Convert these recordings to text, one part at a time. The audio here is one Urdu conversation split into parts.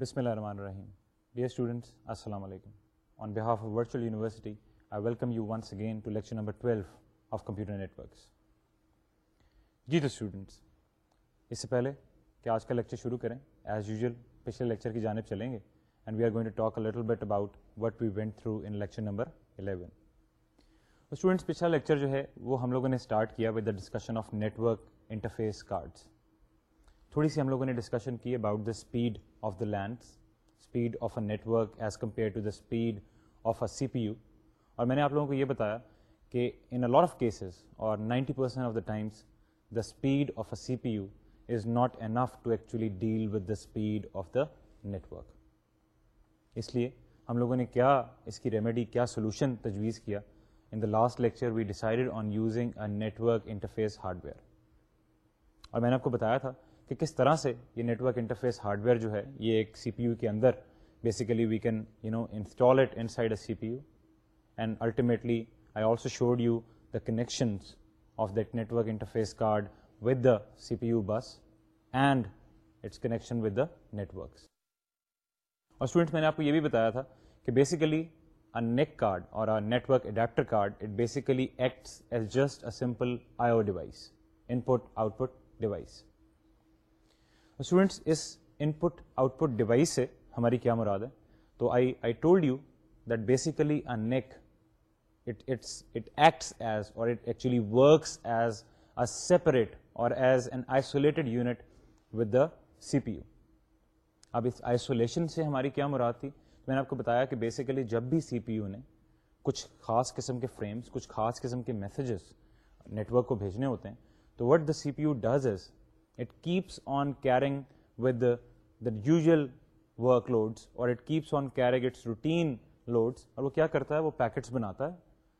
بسم اللہ الرحمن الرحیم ڈیئر اسٹوڈنٹس السلام علیکم on behalf of Virtual University I welcome you once again to lecture number twelve of computer networks جی تو اسٹوڈنٹس اس سے پہلے کہ آج کا لیکچر شروع کریں ایز یوزول پچھلے لیکچر کی جانب چلیں گے and we are going to talk little bit about what we went through in lecture number eleven students پچھلا لیکچر جو ہے وہ ہم لوگوں نے اسٹارٹ کیا with the discussion of network interface cards تھوڑی سی ہم لوگوں نے ڈسکشن کی about the speed of the LANs speed of a network as compare to the speed of a C P U اور میں نے آپ لوگوں کو یہ بتایا کہ ان اے آف کیسز اور ninety percent of the times the speed of a C P U is not enough to actually deal with the speed of the network اس لیے ہم لوگوں نے کیا اس کی ریمیڈی کیا سولوشن تجویز کیا in the last lecture we decided on using a network interface hardware اور میں نے آپ کو بتایا تھا کہ کس طرح سے یہ network interface hardware جو ہے یہ ایک سی پی یو کے اندر basically we can you know install it inside a C P U and ultimately I also showed you the connections of that network interface card with the C P U bus and its connection with the networks اور اسٹوڈنٹس میں نے آپ کو یہ بھی بتایا تھا کہ بیسیکلی نیک کارڈ اور work adapter card it basically acts as just a simple I O device in put out put device students اس ان پٹ آؤٹ پٹ ڈیوائس سے ہماری کیا مراد ہے تو I I told you that basically a NIC it acts as اور it actually works as a separate اور as an isolated unit with the C P U اب اس آئسولیشن سے ہماری کیا مراد تھی میں نے آپ کو بتایا کہ بیسیکلی جب بھی سی پی یو نے کچھ خاص قسم کے فریمس کچھ خاص قسم کے میسیجز نیٹورک کو بھیجنے ہوتے ہیں تو what the C P U does is it keeps on carrying with the usual work loads اور it keeps on carrying its routine loads اور وہ کیا کرتا ہے وہ پیکٹس بناتا ہے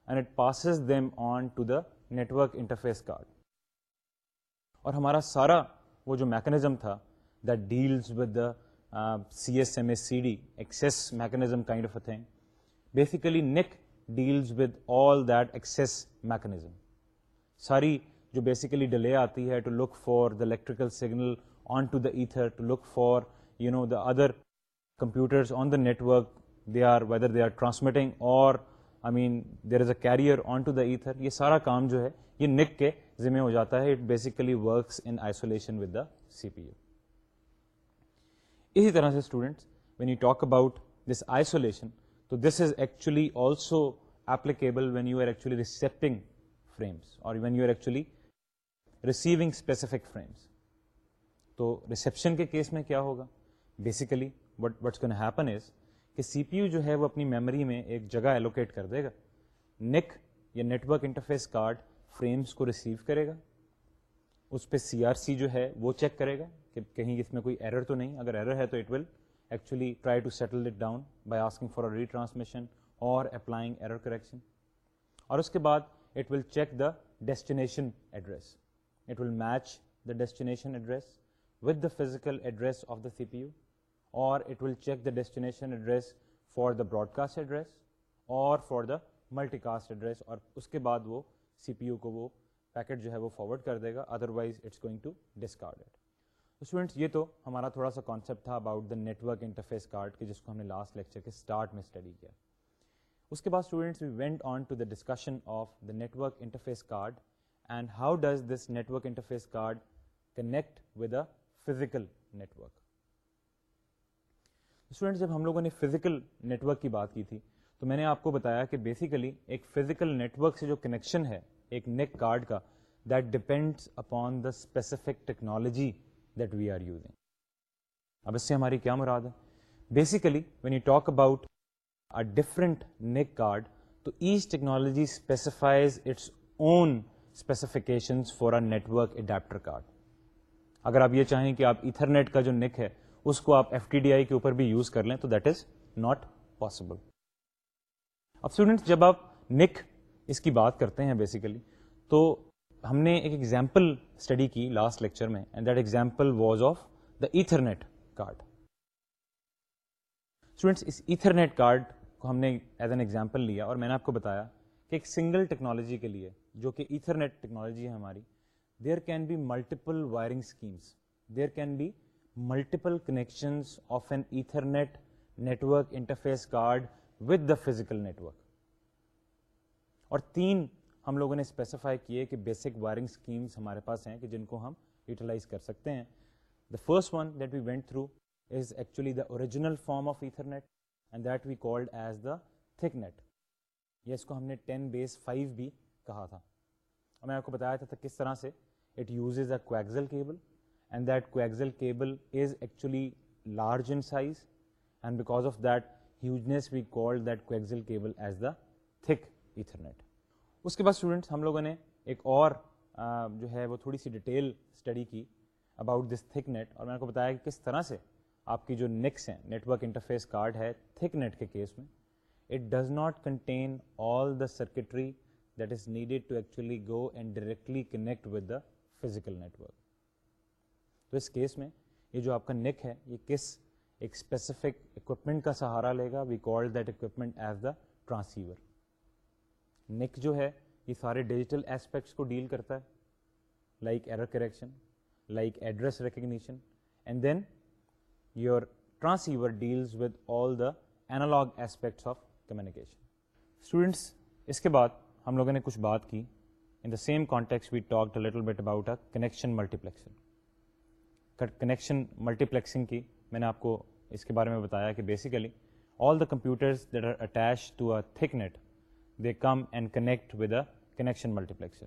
and it passes them on to the network interface card اور ہمارا سارا وہ جو میکانزم تھا that deals with the C S M S C D access mechanism kind of تھیں basically NIC deals with all that access mechanism ساری جو بیسیکلی ڈیلے آتی ہے to look for the electrical signal on to the ether to look for you know the other computers on the network they are whether they are transmitting اور I mean there is a carrier on to the ether یہ سارا کام جو ہے یہ نک کے ذمہ ہو جاتا ہے it basically works in isolation with the C P U اسی طرح سے students when you talk about this isolation تو this is actually also applicable when you are actually receipting frames اور when you are actually receiving specific frames تو ریسیپشن کے کیس میں کیا ہوگا basically what what's can happen is کہ سی پی یو جو ہے وہ اپنی میموری میں ایک جگہ ایلوکیٹ کر دے گا نیک یا نیٹورک انٹرفیس کارڈ فریمس کو ریسیو کرے گا اس پہ سی آر سی جو ہے وہ چیک کرے گا کہ کہیں اس میں کوئی ایرر تو نہیں اگر ایرر ہے تو it will actually try to settle it down by asking for retransmission اور اپلائنگ ایرر کریکشن اور اس کے بعد it will check the destination address it will match the destination address with the physical address of the C P U اور it will check the destination address for the broadcast address اور for the multicast address اور اس کے بعد وہ سی پی یو کو وہ پیکٹ جو ہے وہ فارورڈ کر دے گا otherwise it's going to discard it students یہ تو ہمارا تھوڑا سا کانسیپٹ تھا about the network interface card کے جس کو ہم نے لاسٹ لیکچر کے اسٹارٹ میں اسٹڈی کیا اس کے بعد students we went on to the discussion of the network interface card and how does this network interface card connect with the physical network student جب ہم لوگوں نے فزیکل نیٹورک کی بات کی تھی تو میں نے آپ کو بتایا کہ بیسیکلی ایک فزیکل نیٹورک سے جو کنیکشن ہے ایک نیک کارڈ کا that depends upon the specific technology that we are using اب اس سے ہماری کیا مراد ہے basically when you talk about different NIC card تو each technology specifies its own specifications for net network adapter card اگر آپ یہ چاہیں کہ آپ ایتھرنیٹ کا جو نک ہے اس کو آپ ایف ٹی ڈی آئی کے اوپر بھی یوز کر لیں تو دیٹ از ناٹ پاسبل اب اسٹوڈنٹس جب آپ نک اس کی بات کرتے ہیں بیسیکلی تو ہم نے ایک ایگزامپل اسٹڈی کی لاسٹ لیکچر میں and that example was of the Ethernet card students اس ایتھرنیٹ کارڈ کو ہم نے ایز این ایگزامپل لیا اور میں نے آپ کو بتایا کہ ایک سنگل ٹیکنالوجی کے لیے جو کہ ایتھرنیٹ ٹیکنالوجی ہے ہماری there can be multiple wiring schemes there can be multiple connections of an Ethernet network interface card with the physical network اور تین ہم لوگوں نے اسپیسیفائی کیے کہ بیسک وائرنگ اسکیمس ہمارے پاس ہیں کہ جن کو ہم یوٹیلائز کر سکتے ہیں the first one that we went through is actually the original form of Ethernet and that we called as the thick net یا اس کو ہم نے ٹین بیس فائیو بھی کہا تھا اور میں آپ کو بتایا تھا کس طرح سے it use a coaxial cable and that coaxial cable is actually large in size and because of that hugeness we call that coaxial cable as the thick Ethernet اس کے بعد اسٹوڈنٹس ہم لوگوں نے ایک اور جو ہے وہ تھوڑی سی ڈیٹیل اسٹڈی کی اباؤٹ دس تھک نیٹ اور میں نے کو بتایا کہ کس طرح سے آپ کی جو نیکس ہیں نیٹ ورک انٹرفیس کارڈ ہے تھک نیٹ کے کیس میں it does not contain all the circuitry that is needed to actually go and directly connect with the physical network تو اس کیس میں یہ جو آپ کا نیک ہے یہ کس ایک اسپیسیفک اکوپمنٹ کا سہارا لے گا we call that equipment as the transceiver NIC جو ہے یہ سارے ڈیجیٹل ایسپیکٹس کو ڈیل کرتا ہے like error correction like address recognition and then your transceiver deals with all the analog aspects of communication students اس کے بعد ہم لوگوں نے کچھ بات کی in the same context we talk little bit about a connection multiplexing connection multiplexing کی میں نے آپ کو اس کے بارے میں بتایا کہ basically all the computers that are attach to a thick net they come and connect with a connection multiplexer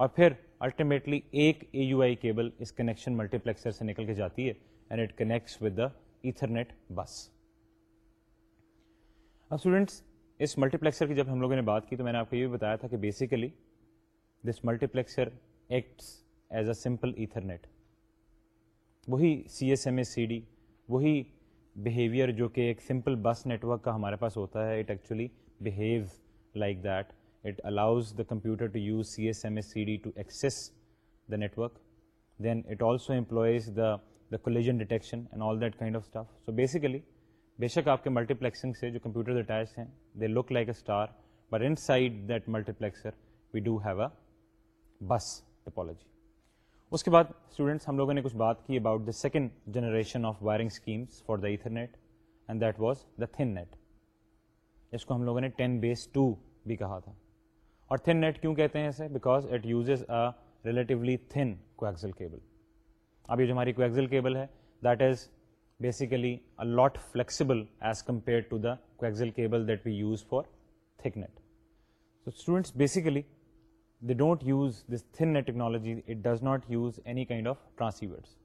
اور پھر الٹیمیٹلی ایک اے یو آئی کیبل اس کنیکشن ملٹی پلیکسر سے نکل کے جاتی ہے and it connects with the Ethernet bus اب اسٹوڈینٹس اس ملٹی پلیکسر کی جب ہم لوگوں نے بات کی تو میں نے آپ کو یہ بھی بتایا تھا کہ basically this multiplexer acts as a simple ethernet وہی C S M A C D وہی بیہیویئر جو کہ ایک سمپل بس نیٹ ورک کا ہمارے پاس ہوتا ہے it actually behaves like that it allows the computer to use C S M A C D to access the network then it also employs the the collision detection and all that kind of stuff so basically بے شک آپ کے ملٹی پلیکسنگ سے جو کمپیوٹرز اٹیچ ہیں they look like a star but inside that multiplexer we do have a bus topology اس کے بعد اسٹوڈنٹس ہم لوگوں نے کچھ بات کی about the second generation of wiring schemes for the Ethernet and that was the thin net اس کو ہم لوگوں نے ٹین بیس ٹو بھی کہا تھا اور تھن نیٹ کیوں کہتے ہیں اسے because it uses a relatively thin coaxial cable اب یہ جو ہماری کوکزل کیبل ہے that is basically art flexible as compare to the cable that we use for thick net students basically they don't use this thin net technology it does not use any kind of transceivers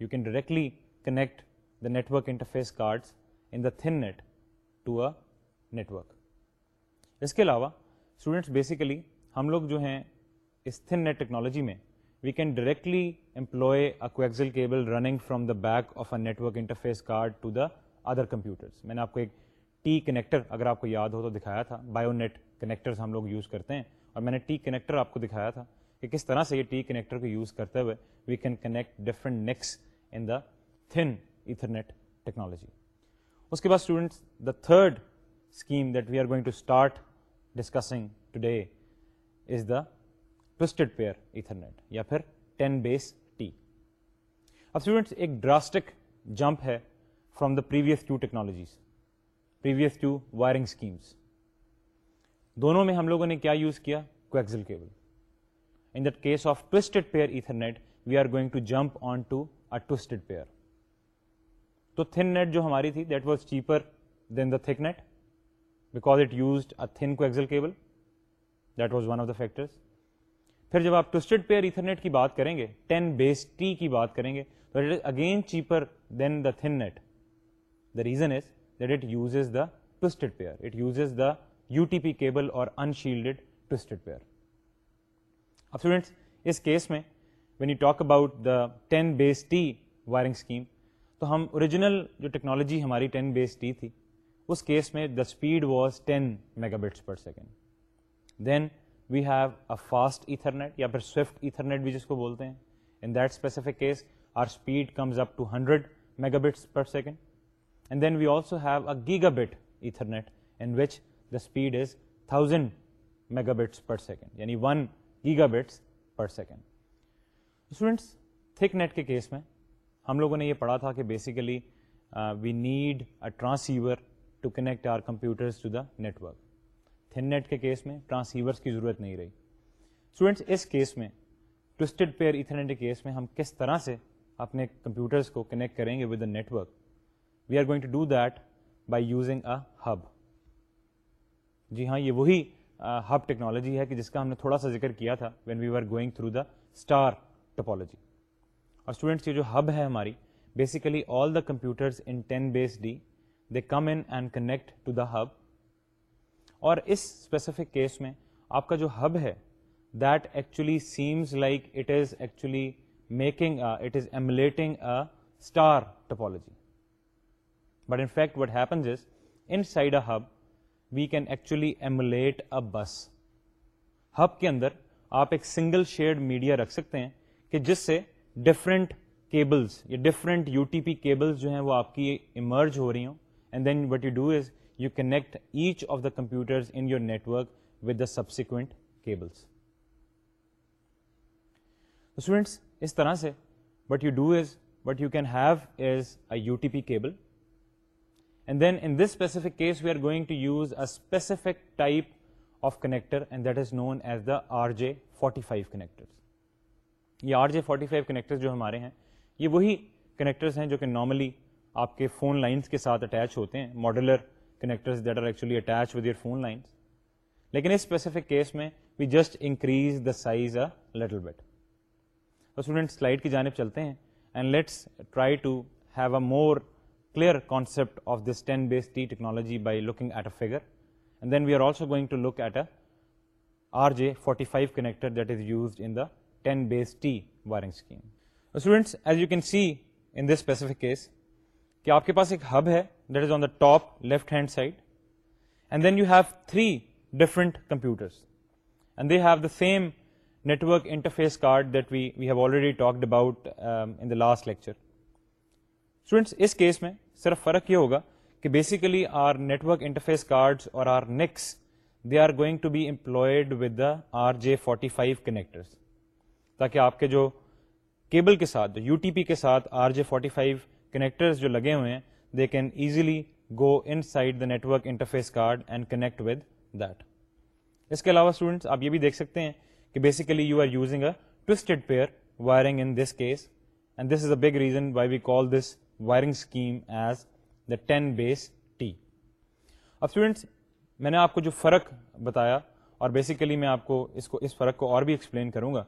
you can directly connect the network interface cards in the thin net to a network اس کے علاوہ اسٹوڈنٹس بیسیکلی ہم لوگ جو ہیں اس تھن نیٹ ٹیکنالوجی میں we can directly employ a coaxial cable running from the back of a network interface card to the other computers میں نے آپ کو ایک ٹی کنیکٹر اگر آپ کو یاد ہو تو دکھایا تھا بایو نیٹ کنیکٹرز ہم لوگ یوز کرتے ہیں اور میں نے ٹی کنیکٹر آپ کو دکھایا تھا کہ کس طرح سے یہ ٹی کنیکٹر کو یوز کرتے ہوئے we can connect different NICs in the thin Ethernet technology اس کے بعد students the third scheme that we are going to start discussing today is the twisted pair Ethernet یا پھر بیس ٹی اب ایک ڈراسٹک جمپ ہے from the previous two technologies previous two wiring schemes دونوں میں ہم لوگوں نے کیا یوز کیا cable in case of twisted pair Ethernet we are going to jump on to a twisted pair تو تھن نیٹ جو ہماری تھی that was cheaper than the thick net because it used a thin coaxial cable that was one of the factors پھر جب آپ ٹوسٹڈ پیئر ایتھرنیٹ کی بات کریں گے ٹین بیس ٹی کی بات کریں گے تو it is again cheaper than the thin net the reason is that it this the twisted pair it use the U T P cable اور انشیلڈ ٹوسٹڈ پیئر اب اسٹوڈینٹس اس کیس میں when you talk about the ten base T wiring scheme تو ہم اوریجنل جو ٹیکنالوجی ہماری ٹین بیس ٹی تھی اس کیس میں the speed was ten mega bits per second then we have a fast Ethernet یا پھر سویفٹ ایتھرنیٹ بھی جس کو بولتے ہیں in that specific case our speed comes up to hundred mega bits per second and then we also have a gigabit Ethernet in which the speed is thousand mega bits per second یعنی one gigabits per second students thick net کے کیس میں ہم لوگوں نے یہ پڑھا تھا کہ basically we need a transceiver to connect our computers to the network thin net کے کیس میں ٹرانسیورس کی ضرورت نہیں رہی اسٹوڈینٹس اس کیس میں ٹوسٹڈ پیئر ایتھرنیٹ کے کیس میں ہم کس طرح سے اپنے کمپیوٹرس کو کنیکٹ کریں گے with a network we are going to do that by using a hub جی ہاں یہ وہی ہب ٹیکنالوجی ہے کہ جس کا ہم نے تھوڑا سا ذکر کیا تھا when we are going through the star topology اور اسٹوڈینٹس یہ جو ہب ہے ہماری basically all the computers in ten base D they come in and connect to the hub اور اس اسپیسیفک کیس میں آپ کا جو ہب ہے that actually seems like it is actually making it is emulating star topology but in fact what happens is inside a hub we can actually emulate a bus hub کے اندر آپ ایک سنگل شیئرڈ میڈیا رکھ سکتے ہیں کہ جس سے ڈفرینٹ کیبلس یا different U T P cables جو ہیں وہ آپ کی ایمرج ہو رہی ہوں and then what you do is you connect each of the computers in your network with the subsequent cables students اس طرح سے but you do as but you can have as a U T P cable and then in this specific case we are going to use a specific type of connector and that is known as the R J forty five connector یہ R J forty five connector جو ہمارے ہیں یہ وہی کنیکٹرز ہیں جو کہ نارملی آپ کے فون لائنس کے ساتھ اٹیچ ہوتے ہیں modular connectors that are actually attach with your phone lines لیکن اس اسپیسیفک کیس میں we just increase the size a little bit تو اسٹوڈنٹ سلائڈ کی جانب چلتے ہیں and let's try to have a more clear concept of this ten base T technology by looking at a figure and then we are also going to look at a R J forty five connector that is used in the ten base T wiring scheme students as you can see in this specific case کہ آپ کے پاس ایک ہب ہے that is on the top left hand side and then you have three different computers and they have the same network interface card that we we have already talked about in the last lecture اس کیس میں صرف فرق یہ ہوگا کہ basically our network interface cards اور our NICs they are going to be employed with the R J forty five connectors تاکہ آپ کے جو کیبل کے ساتھ جو یو ٹی پی کے ساتھ R J forty five connectors جو لگے ہوئے ہیں they can easily go inside the network interface card and connect with that اس کے علاوہ اسٹوڈنٹس آپ یہ بھی دیکھ سکتے ہیں کہ basically you are using a twisted pair wiring in this case and this is a big reason why we call this wiring scheme as the ten base T اب اسٹوڈنٹس میں نے آپ کو جو فرق بتایا اور بیسیکلی میں آپ کو اس کو اس فرق کو اور بھی ایکسپلین کروں گا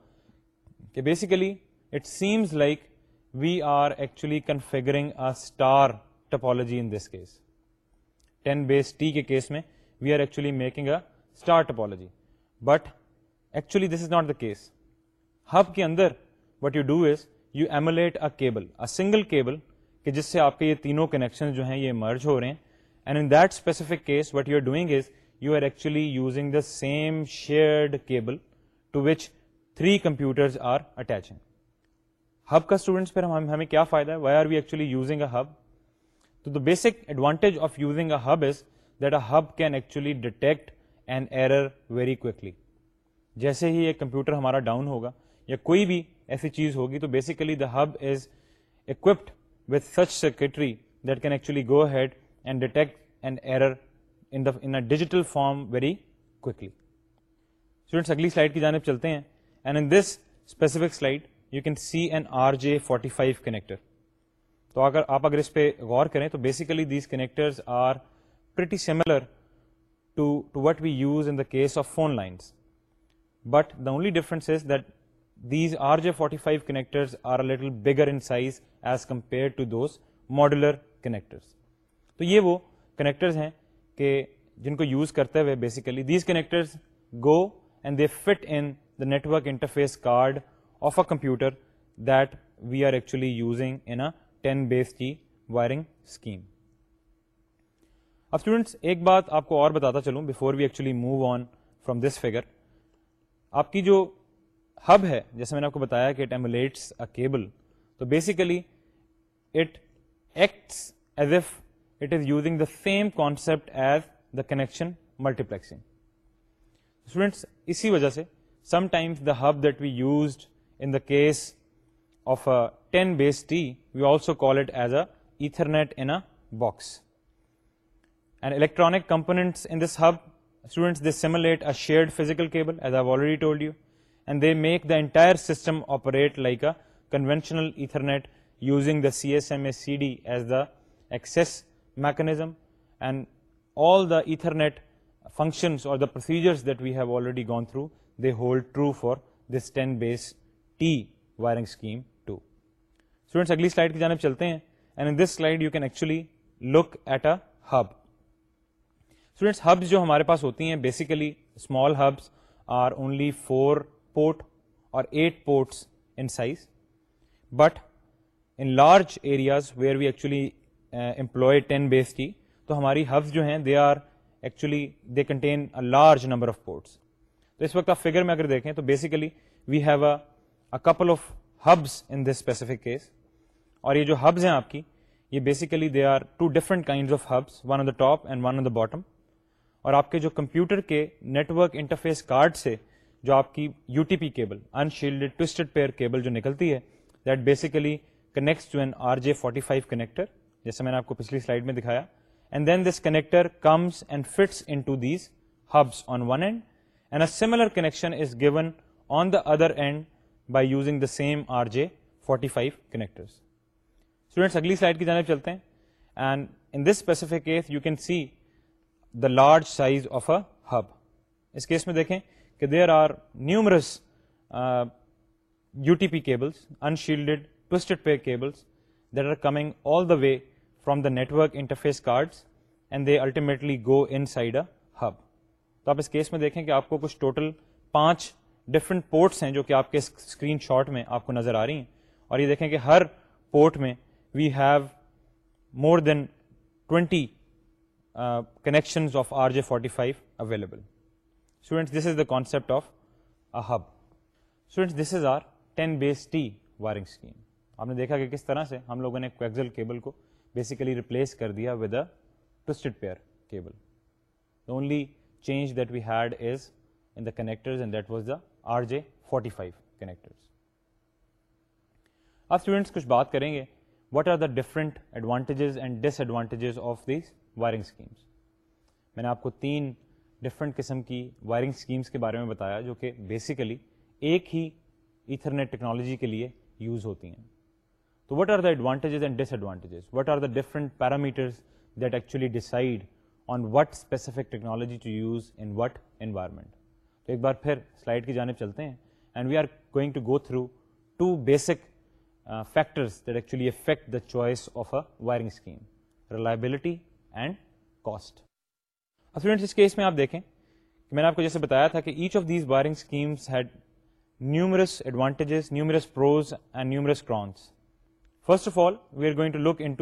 کہ basically it seems like we are actually configuring a star we are actually topology but actually this is not the case hub کے اندر what you do is you کہ جس سے آپ کے یہ تینوں کنیکشن جو ہیں یہ مرج ہو رہے ہیں and in what you are doing is you are actually using the same shared which three پھر ہمیں کیا فائدہ وائی آر اے ہب تو the basic advantage of using a hub is that a hub can actually detect and error very quickly جیسے ہی ایک کمپیوٹر ہمارا ڈاؤن ہوگا یا کوئی بھی ایسی چیز ہوگی تو basically the hub is equipped with such circuitry that can actually go head and detect and error in in a digital form very quickly کو اگلی سلائڈ کی جانب چلتے ہیں and in this specific slide you can see an R J forty five connector تو اگر آپ اگر اس پہ غور کریں تو basically these connectors are pretty similar to to what we use in the case of phone lines but the only difference is that these R J forty five connectors are little bigger in size as compare to those modular connectors تو یہ وہ کنیکٹرز ہیں کہ جن کو یوز کرتے ہوئے basically these connectors go and they fit in the network interface card of a computer that we are actually using in a ten base کی وائرنگ اسکیم اب اسٹوڈنٹس ایک بات آپ کو اور بتاتا چلوں before we actually move on from this figure آپ کی جو ہب ہے جیسے میں نے آپ کو بتایا کہ it it emulates a cable تو basically acts as if it is using the same concept as the connection multi students اسی وجہ سے sometimes the hub that we used in the case of ten base T We also call it as a Ethernet in a box. And electronic components in this hub, students, they simulate a shared physical cable, as I've already told you, and they make the entire system operate like a conventional Ethernet using the CSMA CD as the access mechanism, and all the Ethernet functions or the procedures that we have already gone through, they hold true for this 10 base T wiring scheme students اگلی سلائڈ کی جانب چلتے ہیں and in this slide you can actually look at a hub students جو ہمارے پاس ہوتی ہیں basically small hubs are only four port اور eight ports in in size but large areas where we actually employed ten base کی تو ہماری ہبس جو ہیں they are actually they contain a large number of ports تو اس وقت آپ فگر میں اگر دیکھیں تو basically we have a couple of hubs in this specific case اور یہ جو ہبز ہیں آپ کی یہ basically they are two different kind of hubs one on the top and one on the bottom اور آپ کے جو کمپیوٹر کے نیٹ ورک انٹرفیس کارڈ سے جو آپ کی یو ٹی پی کیبل ان شیلڈ ٹوسٹڈ پیئر کیبل جو نکلتی ہے that basically connects to an R J forty five connector جیسے میں نے آپ کو پچھلی سلائڈ میں دکھایا and then this connector comes and fits in to these hubs on one end and a similar connection is given on the other end by using the same R J forty five connectors students اگلی سلائڈ کی جانب چلتے ہیں and in this specific case you can see the large size of a hub اس کیس میں دیکھیں کہ there are numerous U T P cables in shielded twisted pair cables that are coming all the way from the network interface cards and they ultimately go inside a hub تو آپ اس کیس میں دیکھیں کہ آپ کو کچھ ٹوٹل پانچ ڈفرنٹ پورٹس ہیں جو کہ آپ کے اسکرین شاٹ میں آپ کو نظر آ رہی ہیں اور یہ دیکھیں کہ ہر پورٹ میں we have more than twenty connections of R J forty five available students this is the concept of a hub students this is our ten base T wiring scheme آپ نے دیکھا کہ کس طرح سے ہم لوگوں نے کوکزل کیبل کو بیسیکلی ریپلیس کر دیا with a twisted pair cable the only change that we had is in the connectors and that was the R J forty five connectors اب اسٹوڈنٹس کچھ بات کریں گے what are the different advantages and disadvantages of these wiring schemes میں نے آپ کو تین ڈفرنٹ قسم کی وائرنگ اسکیمس کے بارے میں بتایا جو کہ بیسیکلی ایک ہی ایتھرنیٹ ٹیکنالوجی کے لیے یوز ہوتی ہیں تو what are the advantages and disadvantages what are the different parameters that actually decide on what specific technology to use in what environment تو ایک بار پھر سلائڈ کی جانب چلتے ہیں and we are going to go through two basic factors that actually affect the choice of a wiring reliability and costiness میں آپ دیکھیں کہ میں نے آپ کو جیسے بتایا تھا کہ each of these wiring pros and new crust of all we are going look in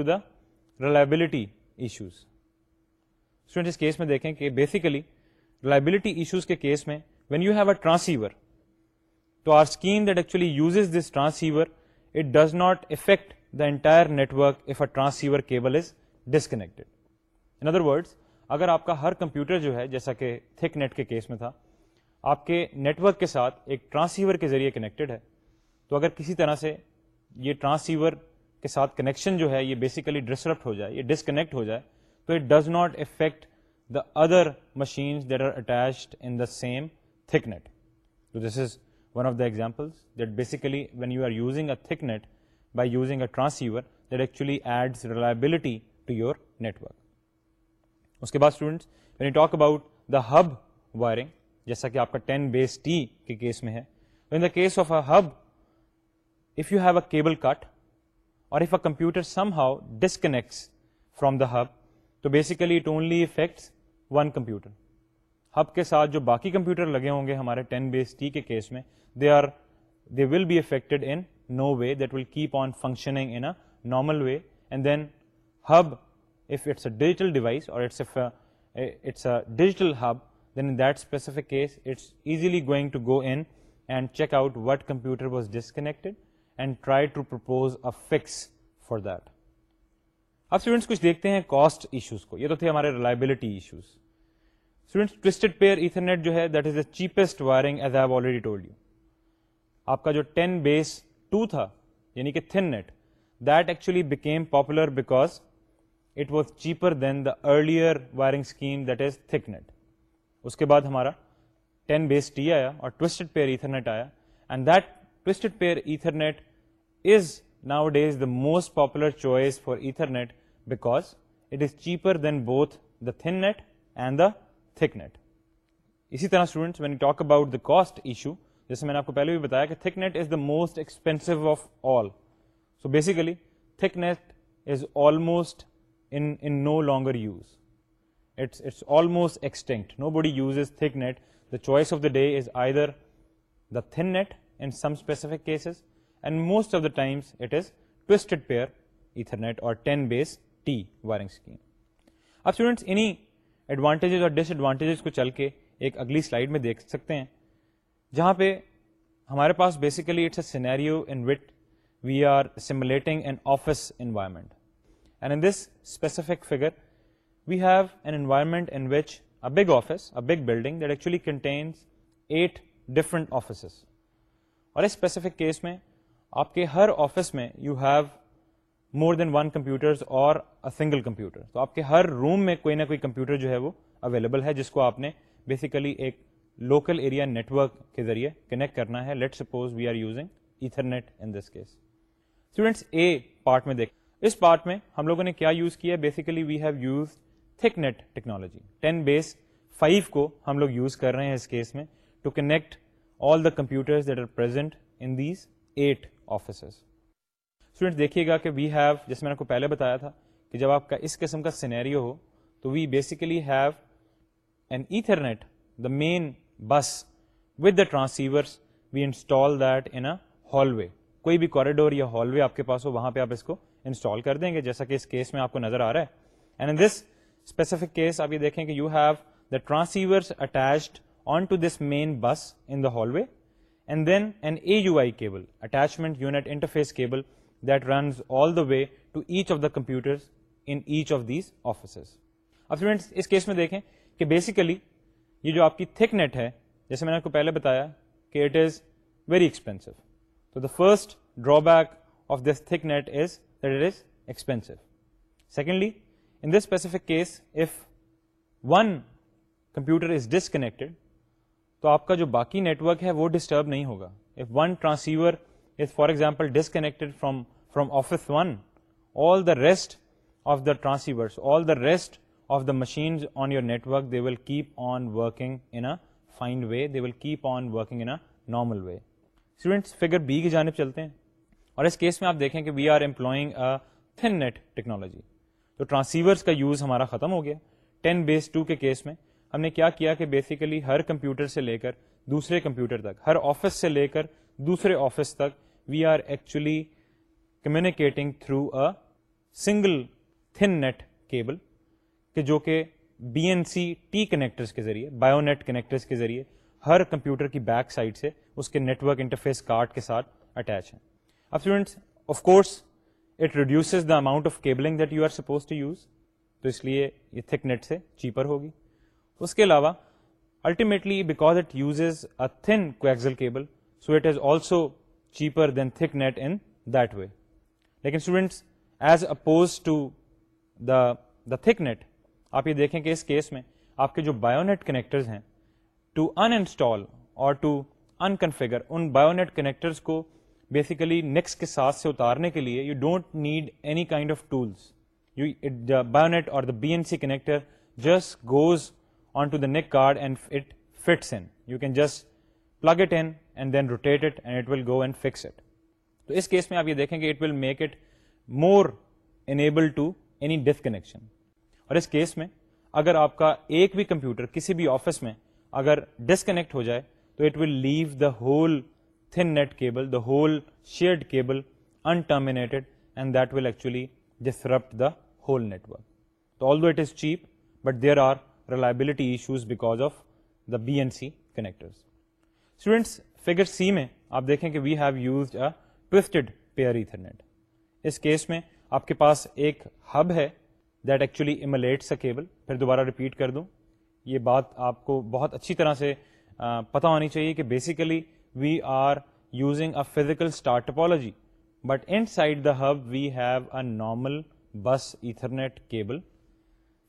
reliability issues case میں دیکھیں کہ بیسیکلی ری ایشوز کے کیس میں when you have a transceiver use this transceiver it does not affect the entire network disconnected in other word اگر آپ کا ہر کمپیوٹر جو ہے جیسا کہ تھک نیٹ کے کیس میں تھا آپ کے نیٹ ورک کے ساتھ ایک ٹرانسیور کے ذریعے کنیکٹڈ ہے تو اگر کسی طرح سے یہ ٹرانسیور کے ساتھ کنیکشن جو ہے یہ بیسیکلی ڈسٹرپٹ ہو جائے یہ ڈسکنیکٹ ہو جائے تو it does not affect the other machines that are attached in the same thick net تو this is example that basically when you are using reliability to your network اس کے بعد اباؤٹ دا ہب وائرنگ جیسا کہ آپ کا ٹین بیس ٹی کے کیس میں ہے in the case of a hub if you have a cable cut or if a computer somehow disconnects from the hub تو basically it only affects one computer hub کے ساتھ جو باقی کمپیوٹر لگے ہوں گے ہمارے ٹین بیس ٹی کے کیس میں they are they will be affected in no way that will keep on functioning in normal way and then hub if it's a digital device اور it's a digital hub then in that specific case it's easily going to go in and check out what computer was disconnected and try to propose a fix for that اب اسٹوڈینٹس کچھ دیکھتے ہیں کاسٹ ایشوز کو یہ تو تھے ہمارے reliability issues students twisted pair Ethernet جو ہے that is the cheapest wiring as I already told you آپ کا جو ٹین بیس ٹو تھا یعنی کہ thin net that actually became popular because it was cheaper than the earlier wiring scheme that is thick net اس کے بعد ہمارا ٹین بیس ٹی آیا اور twisted twisted pair pair Ethernet Ethernet آیا and that is nowadays the most popular choice for Ethernet because it is cheaper than both the thin net and the thick net اسی طرح students when talk about the cost issue جیسے میں نے آپ کو پہلے بھی بتایا کہ thick net is the most expensive of all so basically thick net is almost in no longer use it's it's almost extinct nobody use is thick net the choice of the day is either the thin net in some specific cases and most of the times it is twisted pair Ethernet اور ten base T wiring scheme اب اسٹوڈینٹس انہیں ایڈوانٹیجز اور ڈس ایڈوانٹیجز کو چل کے ایک اگلی سلائڈ میں دیکھ سکتے ہیں جہاں پہ ہمارے پاس basically it's a scenario in what we are simulating an office environment and in this specific figure we have an environment in which a big office a big building that actually contains eight different offices اور اس اسپیسیفک کیس میں آپ کے ہر آفس میں you have more than one computers اور سنگل کمپیوٹر تو آپ کے ہر روم میں کوئی نہ کوئی کمپیوٹر جو ہے وہ اویلیبل ہے جس کو آپ نے بیسیکلی ایک لوکل ایریا نیٹ ورک کے ذریعے کنیکٹ کرنا ہے let suppose we are ether net in this case students A part میں دیکھ اس پارٹ میں ہم لوگوں نے کیا یوز کیا ہے basically we have use thick net technology ten base five کو ہم لوگ یوز کر رہے ہیں اس کیس میں to connect all the computers that are present in these eight offices دیکھیے گا کہ وی ہیو جیسے میں نے آپ کو پہلے بتایا تھا کہ جب آپ کا اس قسم کا سینیریو ہو تو we basically have an the main bus with the transceivers we install that in hallway کوئی بھی کوریڈور یا ہال وے آپ کے پاس ہو وہاں پہ آپ اس کو انسٹال کر دیں گے جیسا کہ اس کیس میں آپ کو نظر آ رہا ہے اینڈ دس اسپیسیفک کیس آپ یہ دیکھیں کہ you have the attached on to this main bus in the hallway and then an A U I cable attachment unit interface cable that runs all the way to each of the computer in each of these offices اب اسٹوڈینٹس اس کیس میں دیکھیں کہ بیسیکلی یہ جو آپ کی تھک نیٹ ہے جیسے میں نے آپ کو پہلے بتایا کہ اٹ از ویری ایکسپینسو تو the first drawback of this thick net is that it is expensive secondly in this specific case if one computer is disconnected تو آپ کا جو باقی نیٹورک ہے وہ ڈسٹرب نہیں ہوگا if one transceiver is for example disconnected from from office one all the rest of the transceivers all the rest of the machines on your network they will keep on working in a fine way keep on working in a normal way students figure B کی جانب چلتے ہیں اور اس کیس میں آپ دیکھیں کہ we are employing a thin net technology تو ٹرانسیورس کا یوز ہمارا ختم ہو گیا ٹین بیس ٹو کے کیس میں ہم نے کیا کیا کہ بیسیکلی ہر کمپیوٹر سے لے کر دوسرے کمپیوٹر تک ہر آفس سے لے کر دوسرے آفس تک we are actually communicating through a single thin net cable کہ جو کہ B N C T connector کے ذریعے بایو نیٹ کنیکٹرس کے ذریعے ہر کمپیوٹر کی بیک سائڈ سے اس کے نیٹ ورک انٹرفیس کارڈ کے ساتھ اٹیچ ہیں اب students of course it reduces the amount of cabling that you are suppose to use تو اس لیے یہ تھک نیٹ سے چیپر ہوگی اس کے علاوہ ultimately because it uses a thin کو cable so it is also cheaper than thick net in that way لیکن students as oppose to the the thick net آپ یہ دیکھیں کہ اس کیس میں آپ کے جو بایونیٹ کنیکٹرز ہیں ٹو ان انسٹال اور ٹو ان کنفیگر ان بایونیٹ کنیکٹرز کو بیسیکلی نیکس کے ساتھ سے اتارنے کے لیے you don't need any kind of tools you the bayonet اور the B N C connector just goes on to the NIC card and it fits in you can just plug it in and then rotate it and it will go and fix it تو اس کیس میں آپ یہ دیکھیں گے it will make it more enable to any disconnection اور اس کیس میں اگر آپ کا ایک بھی کمپیوٹر کسی بھی آفس میں اگر ڈسکنیکٹ ہو جائے تو it will leave the whole thin net cable the whole shared cable terminated and that will actually disrupt the whole network تو although it is cheap but there are reliability issues because of the B and C connectors students figure C میں آپ دیکھیں کہ we have used a pair Ethernet اس کیس میں آپ کے پاس ایک ہب ہے دیٹ ایکچولی اے کیبل پھر دوبارہ ریپیٹ کر دوں یہ بات آپ کو بہت اچھی طرح سے پتہ ہونی چاہیے کہ basically we are using a physical star topology but side the hub we have a normal bus Ethernet cable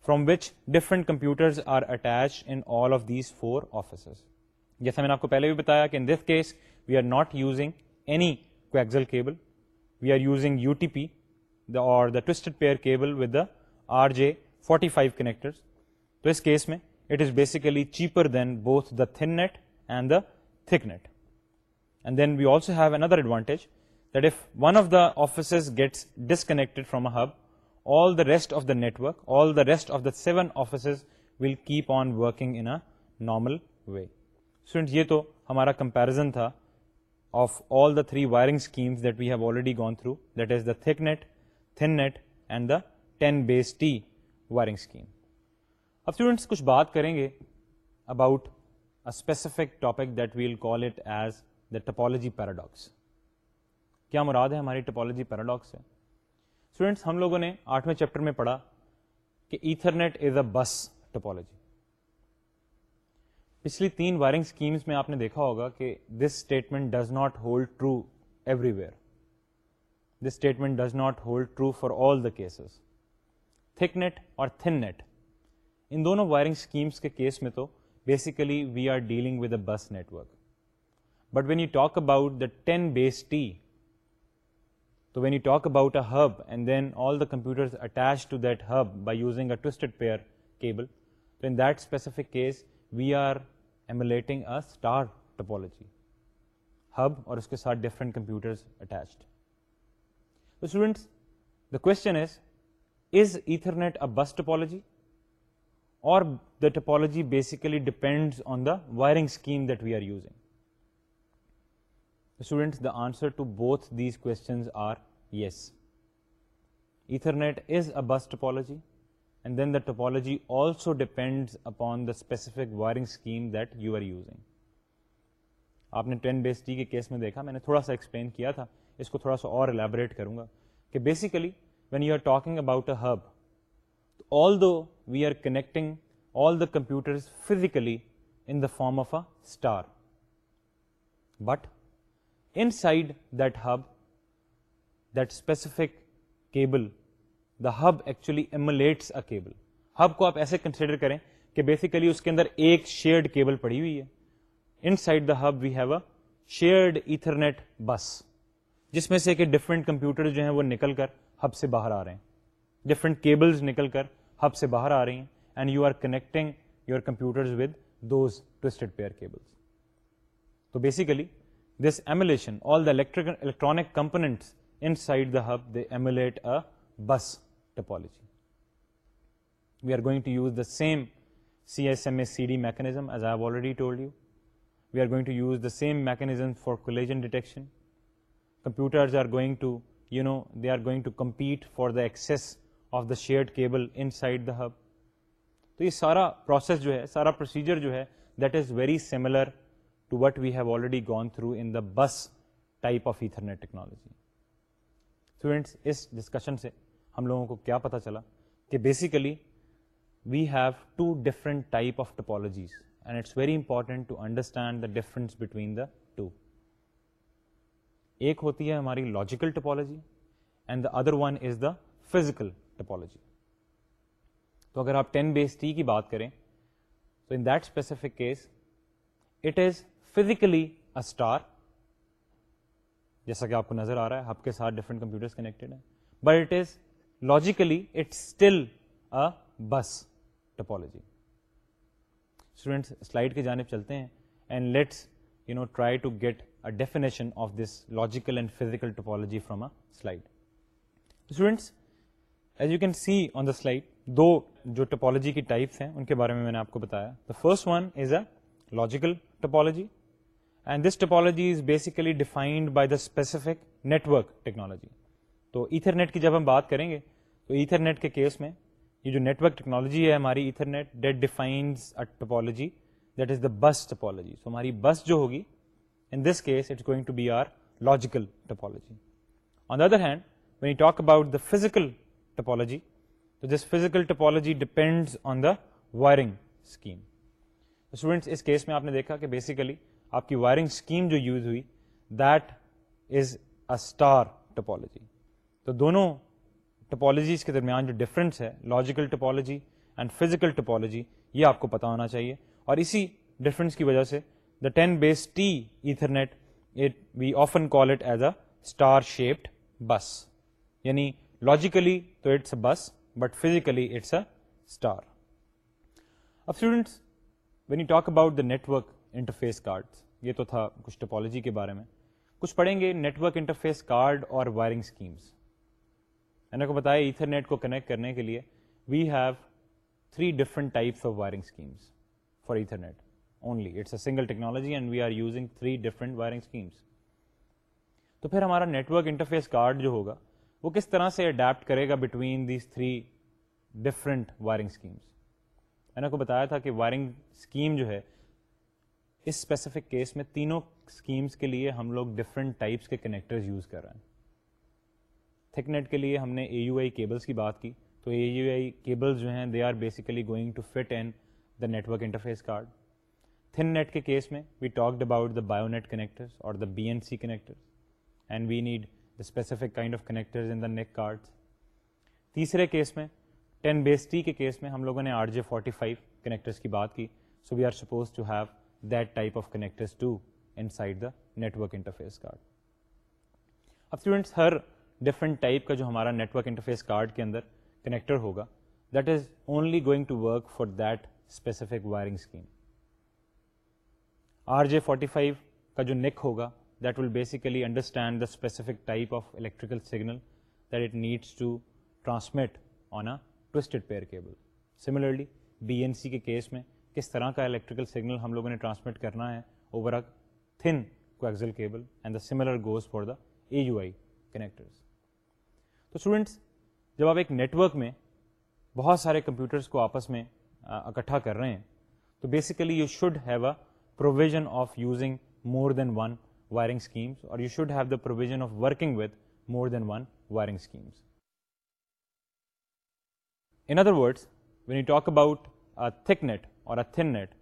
from which different computers are attach in all of these four offices جیسا میں نے آپ کو پہلے بھی بتایا کہ in this case we are not using any thick net and then we also hedge the آفیز gets disconnect from all the rest of the network all the rest of the seven office well keep on working یہ تو ہمارا کمپیرزن تھا three wire schemes that we have already gone through that is the thick net thin net and the ten base T wiring اب اسٹوڈنٹس کچھ بات کریں گے about a specific topic that we'll call it as the topology paradox کیا مراد ہے ہماری ٹپالوجی پیراڈاکس ہے اسٹوڈینٹس ہم لوگوں نے آٹھویں چیپٹر میں پڑھا کہ Ethernet is a bus topology پچھلی تین وائرنگ اسکیمس میں آپ نے دیکھا ہوگا کہ this statement does not hold true everywhere this statement does not hold true for all the cases thick net اور تھن نیٹ ان دونوں وائرنگ اسکیمس کے کیس میں تو basically we are dealing with a bus network but when you talk about the ten base T تو when you talk about a hub and then all the computer attach to that hub by using a twisted pair cable تو in that specific case we are emulating a star topology hub اور اس کے ساتھ different computers attached students the question is is Ethernet a bus typology or the topology basically depends on the wiring scheme that we are using students the answer to both these questions are yes Ethernet is a bus topology then the topology also depends upon the specific wiring that you are using آپ نے ٹین بیس ٹی کے کیس میں دیکھا میں نے تھوڑا سا ایکسپلین کیا تھا اس کو تھوڑا سا اور الیبوریٹ کروں گا کہ basically when you are talking about a hub although we are connecting all the computer physically in the form of a star but inside that hub that specific cable the hub actually emulates a cable hub کو آپ ایسے کنسیڈر کریں کہ بیسیکلی اس کے اندر ایک شیئرڈ کیبل پڑی ہوئی ہے inside the hub we have a shared Ethernet bus جس میں سے کہ ڈفرینٹ کمپیوٹر جو ہیں وہ نکل کر ہب سے باہر آ رہے ہیں ڈفرینٹ کیبلز نکل کر ہب سے باہر آ رہی ہیں and you are connecting your computers with those twisted pair تو basically this emulation all the electric electronic components inside the hub they emulate a bus topology we are going to use the same C S M S C D mechanism as I already told you we are going to use the same mechanism for con detection computers are going to you know they are going to compete for the access of the shared cable inside the hub تو یہ سارا پروسیس جو ہے سارا پروسیجر جو ہے that is very similar to what we have already gone through in the bus type of Ethernet technology اس ڈسکشن سے ہم لوگوں کو کیا پتا چلا کہ basically we have two different type of topologies and it's very important to understand the difference between the two ایک ہوتی ہے ہماری logical topology and the other one is the physical topology تو اگر آپ ٹین بیس ٹی کی بات کریں تو in that specific case it is physically a star جیسا کہ آپ کو نظر آ رہا ہے آپ کے ساتھ ڈفرنٹ کمپیوٹر کنیکٹڈ ہیں but it is logically it's still bus topology students slide کی جانب چلتے ہیں and let's you know try to get a definition of this logical and physical topology from a slide students as you can see on the slide دو جو ٹپالوجی کی ٹائپس ہیں ان کے بارے میں میں نے آپ کو بتایا the first one is a logical topology and this topology is basically defined by the specific network technology تو ایتھرنیٹ کی جب ہم بات کریں گے تو ایتھرنیٹ کے کیس میں یہ جو نیٹ ورک ٹیکنالوجی ہے ہماری Ethernet that defines a topology that is the bus topology so ہماری بس جو ہوگی in this case it's going to be are logical topology on the other hand when you talk about the physical topology تو this physical topology depends on the wiring scheme students اس کیس میں آپ نے دیکھا کہ بیسیکلی آپ کی وائرنگ اسکیم جو یوز ہوئی that is a star topology تو دونوں ٹپالوجیز کے درمیان جو ڈفرینس ہے logical topology and physical topology یہ آپ کو پتا ہونا چاہیے اور اسی ڈفرینس کی وجہ سے the ten base T Ethernet it we often call it as a star shaped bus یعنی لاجیکلی تو it's a bus but physically it's a star اب students you talk about the network interface card یہ تو تھا کچھ ٹپالوجی کے بارے میں کچھ پڑھیں گے نیٹورک انٹرفیس کارڈ اور وائرنگ اسکیمس میں نے کو بتایا ایتھرنیٹ کو کنیکٹ کرنے کے لیے we have three different types of wiring schemes for Ethernet only it's a single technology and we are using three different wiring schemes تو پھر ہمارا نیٹ ورک انٹرفیس کارڈ جو ہوگا وہ کس طرح سے اڈیپٹ کرے گا between these three different wiring schemes میں نے کو بتایا تھا کہ وائرنگ اسکیم جو ہے اس اسپیسیفک کیس میں تینوں اسکیمس کے لیے ہم لوگ ڈفرینٹ ٹائپس کے کنیکٹرز یوز کر رہے ہیں تھک نیٹ کے لیے ہم نے اے یو آئی کیبلس کی بات کی تو اے یو آئی کیبلس جو ہیں they are basically going to fit and the network interface card thin net کے کیس میں we talked about the bayonet connectors اور the B N C connector and we need the specific kind of connectors in the NIC cards تیسرے کیس میں ٹین بیس ٹی کے کیس میں ہم لوگوں نے R J forty five connectors کی بات کی so we are suppose to have that type of connectors to inside the network interface card اب اسٹوڈینٹس ہر ڈفرنٹ ٹائپ کا جو ہمارا نیٹ ورک انٹرفیس کارڈ کے اندر کنیکٹر ہوگا that is only going to work for that specific wiring scheme R J forty five کا جو نیک ہوگا that will basically understand the specific type of electrical signal that it needs to transmit on a twisted pair cable similarly B N C کے کیس میں کس طرح کا الیکٹریکل سگنل ہم لوگوں نے ٹرانسمٹ کرنا ہے over a coaxial cable and the similar goes for the A U I connectors تو اسٹوڈینٹس جب آپ ایک نیٹورک میں بہت سارے کمپیوٹرس کو آپس میں اکٹھا کر رہے ہیں تو basically you should have a provision of using more than one wiring schemes اور you should have the provision of working with more than one wiring schemes in other words when you talk about thick net or a thin net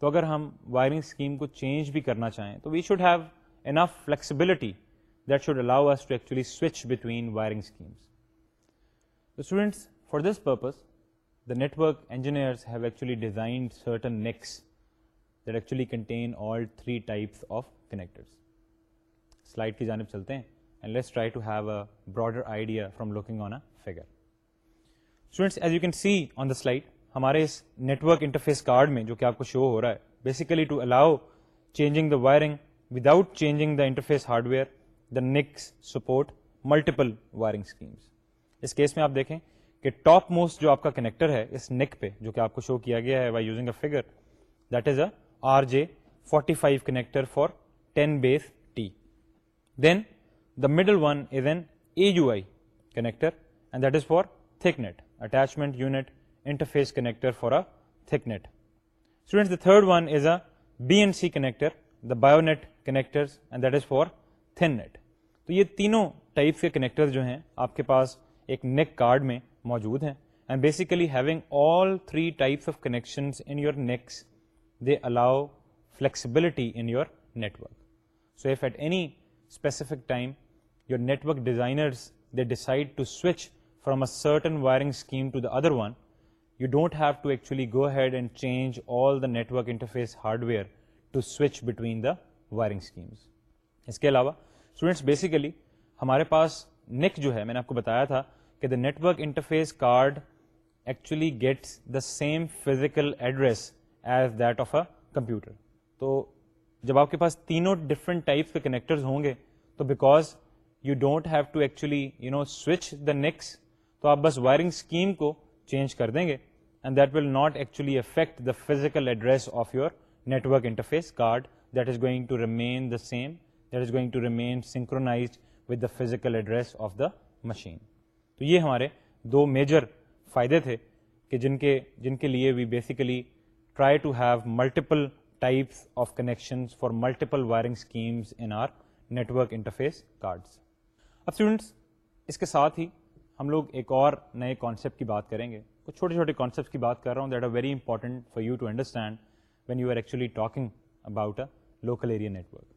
تو اگر ہم وائرنگ اسکیم کو چینج بھی کرنا چاہیں تو we should have enough flexibility that should allow actually switch between wiring schemes students for this purpose the network engineer designed certain NICs that actually contains کی جانب چلتے ہیں broader idea from looking on a figure see on the slide ہمارے اس نیٹورک انٹرفیس کارڈ میں جو کہ آپ کو شو ہو رہا ہے basically to allow changing the wiring without changing the interface hardware NICs support multiple wiring اس میں آپ دیکھیں کہ ٹاپ موسٹ جو آپ کا کنیکٹر ہے اس نک پہ جو کیا گیا ہے middle one is an A U I connector and that is for thick net attachment unit interface connector for a thick net student the third one is a B and C connector bayonet connectors for thin net تو یہ تینوں ٹائپ کے کنیکٹر جو ہیں آپ کے پاس ایک نیک کارڈ میں موجود ہیں and basically having all three types of connections in your NICs they allow flexibility in your network so if at any specific time your network designers they decide to switch from a certain wiring scheme to the other one you don't have to actually go head and change all the network interface hardware to switch between the wiring schemes اس کے علاوہ اسٹوڈینٹس بیسیکلی ہمارے پاس نیک جو ہے میں نے آپ کو بتایا تھا کہ the network interface card actually gets the same physical address as that of a computer تو جب آپ کے پاس تینوں ڈفرنٹ ٹائپس کے کنیکٹرز ہوں گے تو because you don't have to actually you know switch the NICs تو آپ بس وائرنگ اسکیم کو چینج کر دیں گے and that will not actually affect the physical address of your network interface card that is going to remain the same that is going to remain synchronise with the physical address of the machine تو یہ ہمارے دو میجر فائدے تھے کہ جن کے جن کے لیے we basically try to have multiple types of connections for multiple wiring schemes in our network interface cards اب اسٹوڈنٹس اس کے ساتھ ہی ہم لوگ ایک اور نئے کانسیپٹ کی بات کریں گے کچھ چھوٹے چھوٹے کانسیپٹس کی بات کر رہا ہوں that are very important for you to understand when you are actually talking about a local area network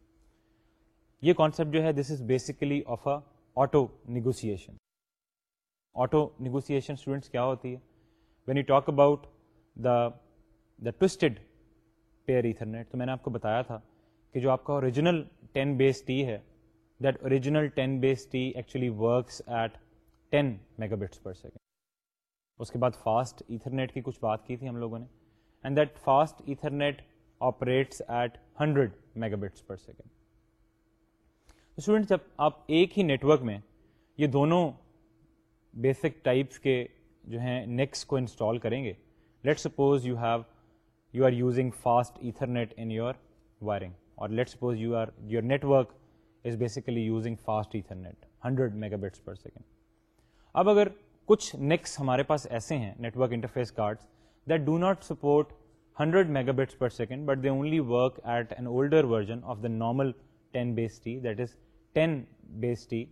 یہ کانسیپٹ جو ہے this is basically of a auto negotiation auto negotiation students کیا ہوتی ہے when you talk about the the twisted pair Ethernet تو میں نے آپ کو بتایا تھا کہ جو آپ کا اوریجنل ٹین بیس ٹی ہے that original ten base T actually works at ten mega bits per second اس کے بعد فاسٹ ایتھرنیٹ کی کچھ بات کی تھی ہم لوگوں نے and that fast Ethernet operates at hundred mega bits per second student جب آپ ایک ہی نیٹ ورک میں یہ دونوں بیسک ٹائپس کے جو ہیں نیکس کو انسٹال کریں گے let suppose you have you are using fast Ethernet in your wiring اور let suppose you are your network is basically using fast Ethernet hundred mega bits per second اب اگر کچھ نیکس ہمارے پاس ایسے ہیں network interface cards that do not support hundred mega bits per second but they only work at an older version of the normal ten T that is ten base T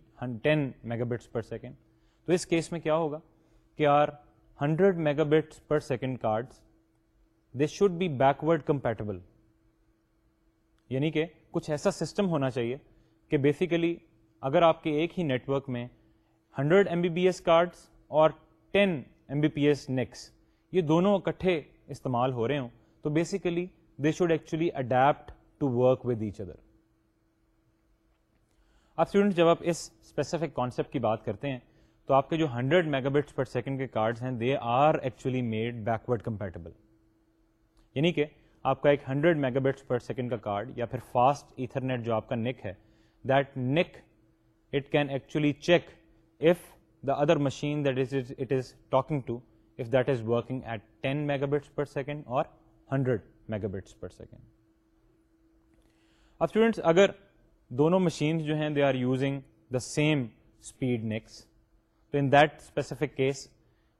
second تو اس کیس میں کیا ہوگا کہ our hundred mega bits per second cards this should be backward compatible یعنی کہ کچھ ایسا سسٹم ہونا چاہیے کہ بیسیکلی اگر آپ کے ایک ہی نیٹ ورک میں hundred M B be S cards اور ten M B P S NICs یہ دونوں اکٹھے استعمال ہو رہے ہوں تو basically they should actually adapt to work with each other اب اسٹوڈنٹ جب آپ اس اسپیسیفک کانسیپٹ کی بات کرتے ہیں تو آپ کے جو hundred mega bits per second کے کارڈز ہیں they are actually made backward compatible یعنی کہ آپ کا ایک hundred mega bits per second کا کارڈ یا پھر فاسٹ ایتھرنیٹ جو آپ کا نک ہے that NIC it can actually check if the other machine that is it is talking to if that is working at ten mega bits per second اور hundred mega bits per second اب اسٹوڈنٹس اگر دونوں مشینز جو ہیں they are using the same speed NICs تو in that specific case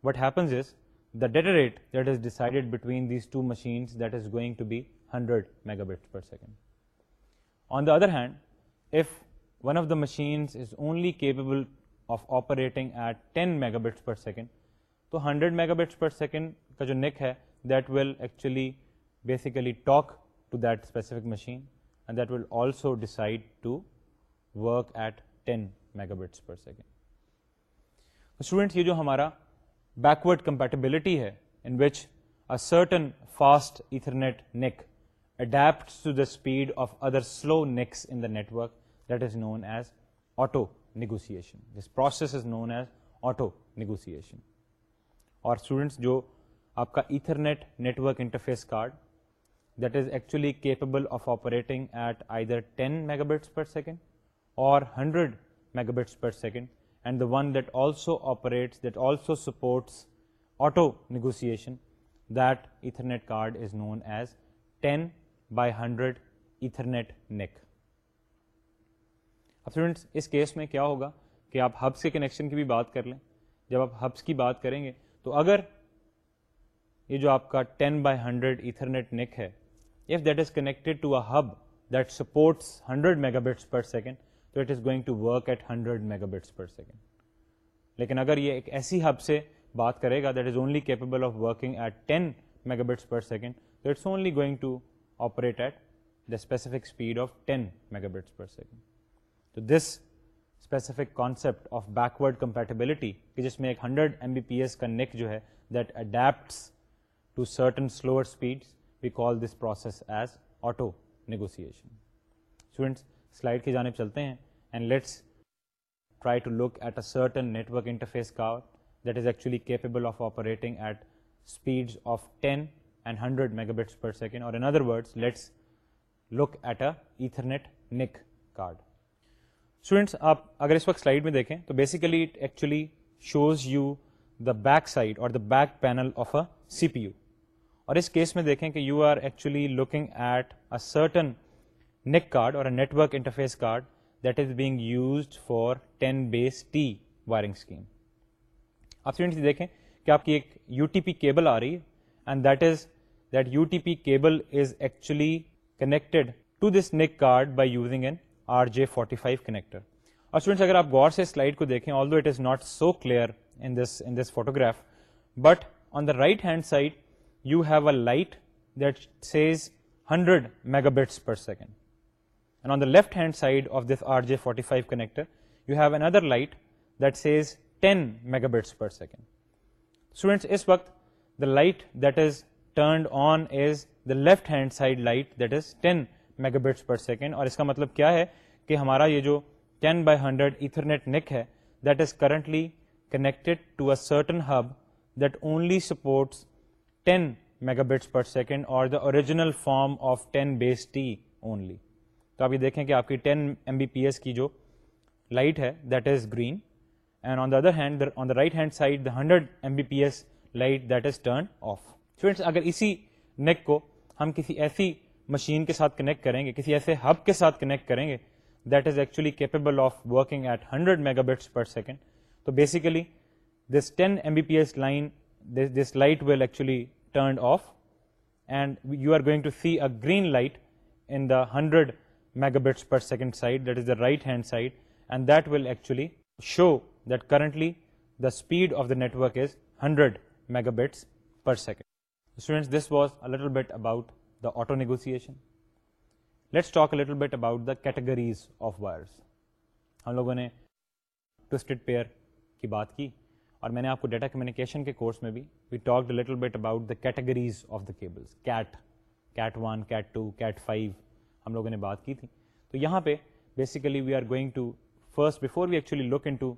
what happens is the data rate that is decided between these two machines that is going to be hundred mega bits per second on the other hand if one of the machines is only capable of operating at ten mega bits per second تو hundred mega bits per second کا جو نیک ہے that will actually basically talk to that specific machine that will also decide to work at ten mega bits per second students جو ہمارا بیکورڈ کمپیٹیبلٹی ہے certain fast Ethernet NIC adaptive the speed of other slow NICs in the network that is known as auto negotiation this process is known as auto negotiation اور اسٹوڈنٹس جو آپ کا Ethernet network interface card that is actually capable of operating at either ten mega bits per second اور hundred mega bits per second and the one that also operates that also supports auto negotiation that Ethernet card is known as ten by hundred Ethernet NIC اب فرینڈس اس کیس میں کیا ہوگا کہ آپ ہبس کے کنیکشن کی بھی بات کر لیں جب آپ ہبس کی بات کریں گے تو اگر یہ جو آپ کا ten by hundred Ethernet NIC ہے if that is connected to a hub that supports hundred mega bits per second تو it is going to work at hundred mega bits per second لیکن اگر یہ ایک ایسی ہب سے بات کرے گا that is only capable of working at ten mega bits per second تو it's only going to operate at the specific speed of ten mega bits per second تو this specific concept of backward compatibility کہ جس میں ایک hundred M B P S کا نیک جو ہے that adapts to certain slower speeds we call this process as auto negotiation students slide کی جانب چلتے ہیں and let's try to look at a certain network interface کا that is actually capable of operating at speed of ten and hundred mega bits per second اور in other words let's look at a Ethernet NIC card students آپ اگر اس وقت سلائڈ میں دیکھیں تو basically it actually shows you the back side اور the back panel of a C P U اور اس کیس میں دیکھیں کہ you are actually looking at a certain NIC card اور network interface card that is being used for ten base T wiring scheme آپ اسٹوڈنٹس دیکھیں کہ آپ کی ایک یو ٹی پی کیبل آ رہی ہے and that is that U T P cable is actually connected to this NIC card by using an R J forty five connector اور اسٹوڈنٹس اگر آپ غور سے سلائڈ کو دیکھیں although it is not so clear in this in this photograph but on the right hand side you have a light that says hundred mega bits per second and on the left hand side of this R J forty five connector you have another light that says ten mega bits per second students اس وقت the light that is turned on is the left hand side light that is ten mega bits per second اور اس کا مطلب کیا ہے کہ ہمارا یہ جو ten by hundred Ethernet NIC ہے that is currently connected hub that only supports ten mega bits per second اور the original form of ten base T only تو آپ یہ دیکھیں کہ آپ کی ten M B P S کی جو لائٹ ہے that is green and on the other hand on the right hand side the hundred M B P S light that is turn off friends اگر اسی نیک کو ہم کسی ایسی مشین کے ساتھ کنیکٹ کریں گے کسی ایسے ہب کے ساتھ کنیکٹ کریں گے that is actually capable of working at hundred mega bits per second تو basically this ten M B P S line this light will actually turned off, and you are going to see a green light in the 100 megabits per second side, that is the right hand side, and that will actually show that currently the speed of the network is 100 megabits per second. Students, this was a little bit about the auto negotiation. Let's talk a little bit about the categories of wires. हम लोगों ने twisted pair की बात की. اور میں نے آپ کو ڈیٹا کمیونیکیشن کے کورس میں بھی we talk little bit about the categories of the cables cat cat one cat two cat five ہم لوگوں نے بات کی تھی تو یہاں پہ basically we are going to first before we actually look into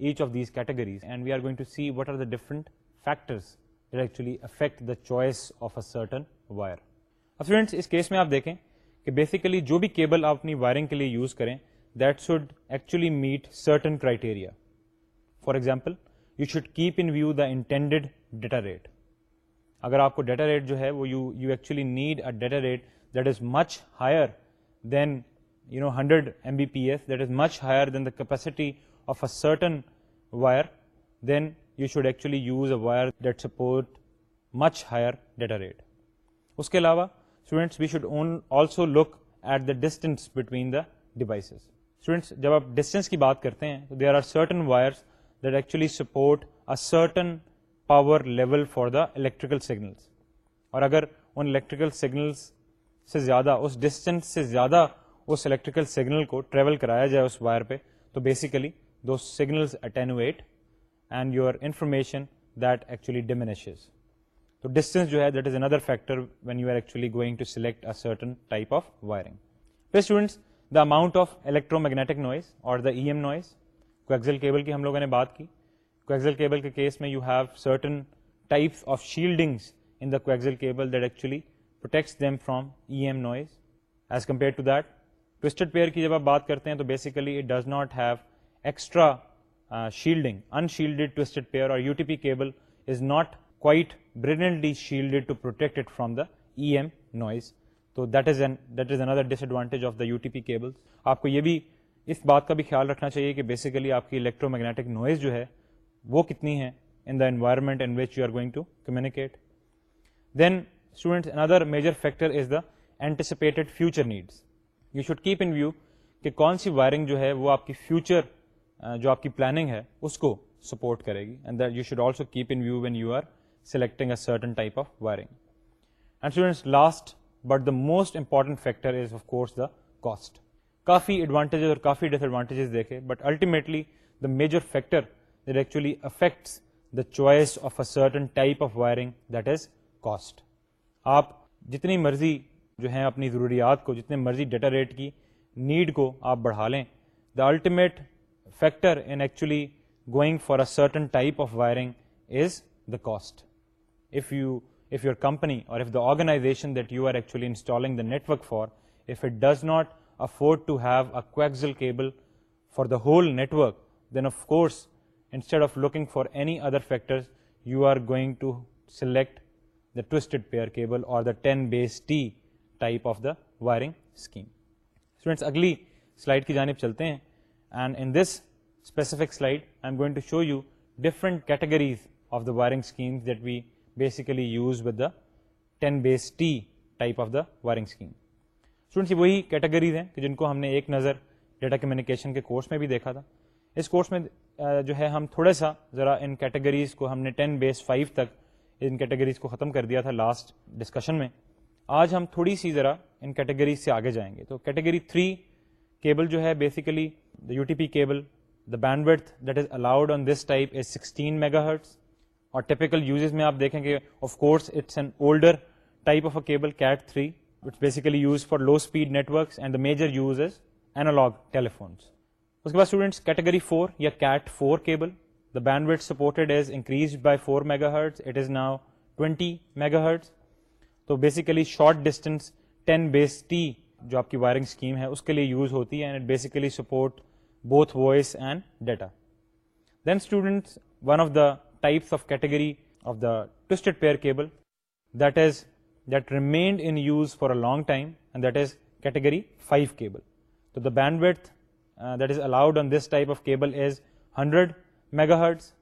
each of these categories and we are going to see what are the different factors actually affect the choice of a certain wire اب فرینڈس اس کیس میں آپ دیکھیں کہ بیسیکلی جو بھی کیبل آپ اپنی وائرنگ کے لیے یوز کریں that should actually meet certain criteria for example you should keep in view the intended data rate اگر آپ کو ڈیٹا ریٹ جو ہے وہ you you actually need a data rate that is much higher than you know hundred M B P S that is much higher than the capacity of a certain wire then you should actually use a wire that support much higher data rate اس کے علاوہ students we should own also look at the distance between the devices students جب آپ ڈسٹینس کی بات کرتے ہیں تو there are certain wires that actually support a certain power level for the electrical signals اور اگر ان الیکٹریکل سگنلس سے زیادہ اس ڈسٹینس سے زیادہ اس الیکٹریکل سگنل کو ٹریول کرایا جائے اس وائر پہ تو بیسیکلی دو signals attenuate and your information that actually diminishes تو ڈسٹینس جو ہے that is another factor when you are actually going to selecting type of wiring پھر students the amount of electromagnetic noise اور the E M noise cable کی ہم لوگوں نے بات کی کویکزل کیبل کے کیس میں you have certain types of shieldings in the cable that actually protects them from E M noise as compare to that twisted pair کی جب آپ بات کرتے ہیں تو basically it does not have extra shielding in shielded twisted pair اور U T P cable is not quite shielded to protect it from the E M noise تو that is an that is another disadvantage of the U T P cable آپ کو یہ بھی اس بات کا بھی خیال رکھنا چاہیے کہ بیسیکلی آپ کی الیکٹرو میگنیٹک نوائز جو ہے وہ کتنی ہے in the environment in which you are going to communicate then students another major factor is the anticipated future needs you should keep in view کہ کون سی وائرنگ جو ہے وہ آپ کی فیوچر جو آپ کی پلاننگ ہے اس کو سپورٹ کرے گی and that you should also keep in view when you are selecting a certain type of wiring and students last but the most important factor is of course the cost کافی ایڈوانٹیجز اور کافی ڈس ایڈوانٹیجز دیکھے but ultimately the major factor that actually affects the choice of a certain type of wiring that is cost آپ جتنی مرضی جو ہیں اپنی ضروریات کو جتنے مرضی ڈیٹا ریٹ کی نیڈ کو آپ بڑھا لیں the ultimate factor in actually going for a certain type of wiring is the cost if you if your company اور if the organization that you are actually installing the network for if it does not afford to have a cable for the whole network then of course instead of looking for any other factors you are going to select the twisted pair cable اور the ten base type of the wiring scheme students اگلی سلائڈ کی جانب چلتے ہیں and in this specific slide I'm going to show you different categories of the wiring schemes that we basically use the ten base T type of the wiring scheme students وہی کیٹیگریز ہیں جن کو ہم نے ایک نظر ڈیٹا کمیونیکیشن کے کورس میں بھی دیکھا تھا اس کورس میں جو ہے ہم تھوڑا سا ذرا ان کیٹیگریز کو ہم نے ٹین بیس فائیو تک ان کیٹیگریز کو ختم کر دیا تھا لاسٹ ڈسکشن میں آج ہم تھوڑی سی ذرا ان کیٹیگریز سے آگے جائیں گے تو کیٹیگری تھری کیبل جو ہے basically the U T P cable the bandwidth that is allowed on this type is sixteen megahertz اور ٹیپیکل یوزز میں آپ دیکھیں کہ of course it's an older type of a cable cat three it's basically use for low speed networks and the major use is analog telephones اس کے بعد کیٹیگری فور یا cat four cable the bandwidth supported is increase by four megahertz it is now twenty megahertz تو basically short distance ten base T جو آپ کی وائرنگ اسکیم ہے اس کے لیے یوز ہوتی ہے and basically support both voice and data then students one of the types of category of the twisted pair cable that is that remained in use for a long time and that is category five cable تو the bandwidth that is allowed on this type of cable is hundred megahertz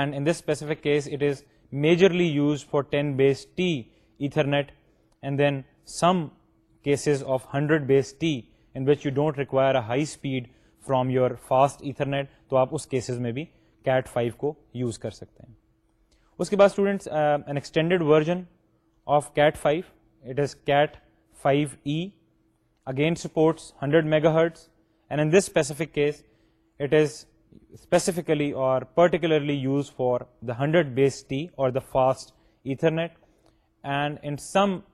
and in this specific case it is majorly use for ten base T Ethernet and then some cases of hundred base T in which you don't require a high speed from your fast ethernet تو آپ اس کیسز میں بھی کیٹ فائیو کو یوز کر سکتے ہیں اس کے بعد students an extended version of Cat 5, it is Cat 5e, again supports 100 megahertz, and in this specific case, it is specifically or particularly used for the 100 base T or the fast Ethernet, and in some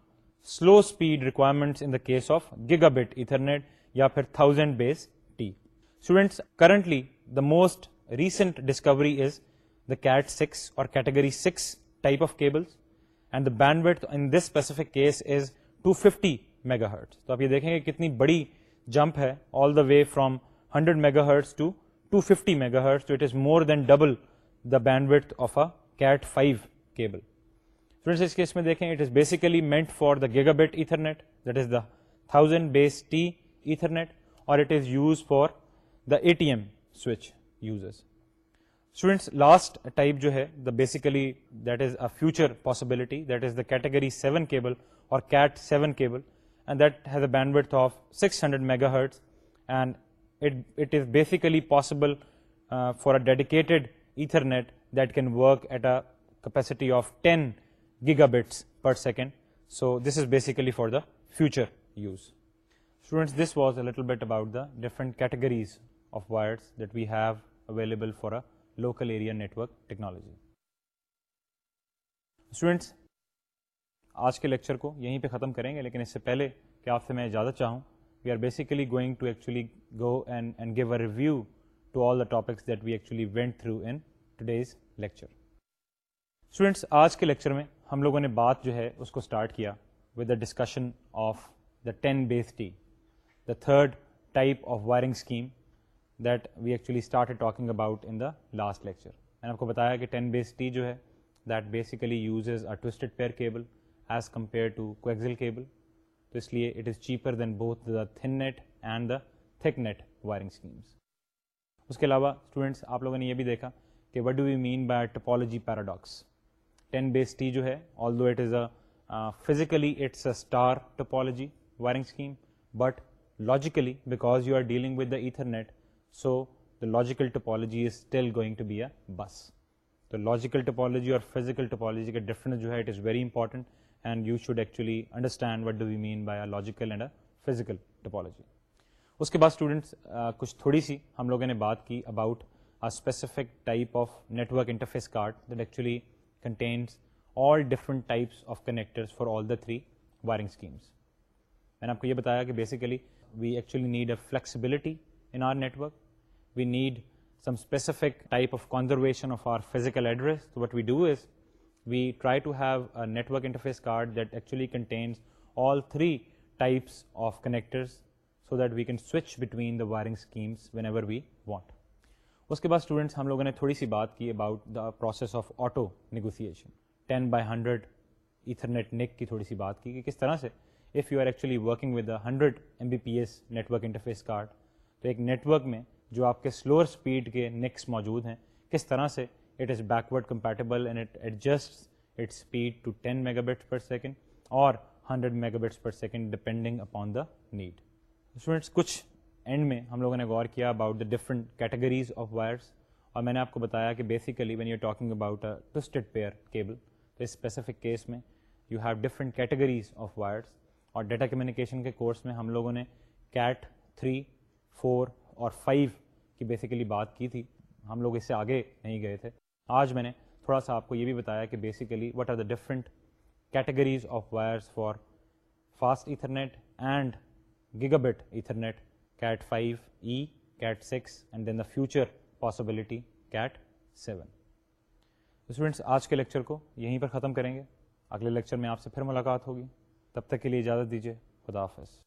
slow speed requirements in the case of gigabit Ethernet ya phir 1000 base T. Students, currently the most recent discovery is the Cat 6 or category 6 type of cables. And the bandwidth in this specific case is 250 megahertz تو آپ یہ دیکھیں گے کتنی بڑی جمپ ہے all the way from 100 megahertz to 250 megahertz تو it is more than double the bandwidth of a cat 5 cable friends اس کیس میں دیکھیں it is basically meant for the gigabit ethernet that is the thousand base T Ethernet اور it is use for the A T M switch uses Students, last type jo hai, the basically that is a future possibility, that is the category 7 cable or Cat 7 cable, and that has a bandwidth of 600 megahertz, and it is basically possible uh, for a dedicated Ethernet that can work at a capacity of 10 gigabits per second. So this is basically for the future use. Students, this was a little bit about the different categories of wires that we have available for a local area network technology students آج کے لیکچر کو یہیں پہ ختم کریں گے لیکن اس سے پہلے کہ آپ سے میں اجازت چاہوں we are basically going to actually go and and give review to all the topics that we actually went through in lecture students آج کے لیکچر میں ہم لوگوں نے بات جو ہے اس کو اسٹارٹ کیا with the discussion of the ten base T the third type of wiring scheme that we actually start talking about in the last lecture میں نے آپ کو بتایا کہ ٹین بیس ٹی جو ہے that basically uses a twisted pair cable as compare to coaxial cable تو اس لیے it is cheaper than both the thin net and the thick net wiring schemes اس کے علاوہ اسٹوڈنٹس آپ لوگوں نے یہ بھی دیکھا کہ what do you mean by topology paradox ten base T جو ہے although it is a physically it's a star topology wiring scheme but logically because you are dealing with the ether net so the logical topology is still going to be a bus تو لاجیکل ٹپالوجی اور فزیکل ٹپالوجی کا ڈفرنس جو ہے it is very important and you should actually understand what do we mean by a logical and a physical topology اس کے بعد اسٹوڈنٹس کچھ تھوڑی سی ہم لوگوں نے بات کی about a specific type of network interface card that actually contains all different types of connectors for all the three wiring schemes میں نے آپ کو یہ بتایا کہ basically we actually need a flexibility our network we need some specific type of conservation of our physical address so what we do is we try to have a network interface card that actually contains all three types of connectors so that we can switch between the wiring schemes whenever we want اس کے بعد اسٹوڈنٹس ہم لوگوں نے تھوڑی سی بات کی about the process of auto negotiation ten by hundred Ethernet NIC کی تھوڑی سی بات کی کہ کس طرح سے if you are actually working with a hundred M B P S network interface card ایک نیٹ ورک میں جو آپ کے سلوور اسپیڈ کے نیکس موجود ہیں کس طرح سے it is backward compatible and it adjust it speed to ten mega bits per second اور hundred mega bits per second depending upon the need students کچھ اینڈ میں ہم لوگوں نے غور کیا about the different categories of wires اور میں نے آپ کو بتایا کہ basically when you talking about a twisted pair cable تو اسپیسیفک کیس میں you have different categories of wires اور ڈیٹا کمیونیکیشن کے کورس میں ہم لوگوں نے کیٹ تھری فور اور فائیو کی بیسیکلی بات کی تھی ہم لوگ اس سے آگے نہیں گئے تھے آج میں نے تھوڑا سا آپ کو یہ بھی بتایا کہ basically what are the different categories of wires for fast Ethernet and gigabit Ethernet cat five E cat six and then the future possibility cat seven students آج کے لیکچر کو یہیں پر ختم کریں گے اگلے لیکچر میں آپ سے پھر ملاقات ہوگی تب تک کے لیے اجازت دیجیے خدا حافظ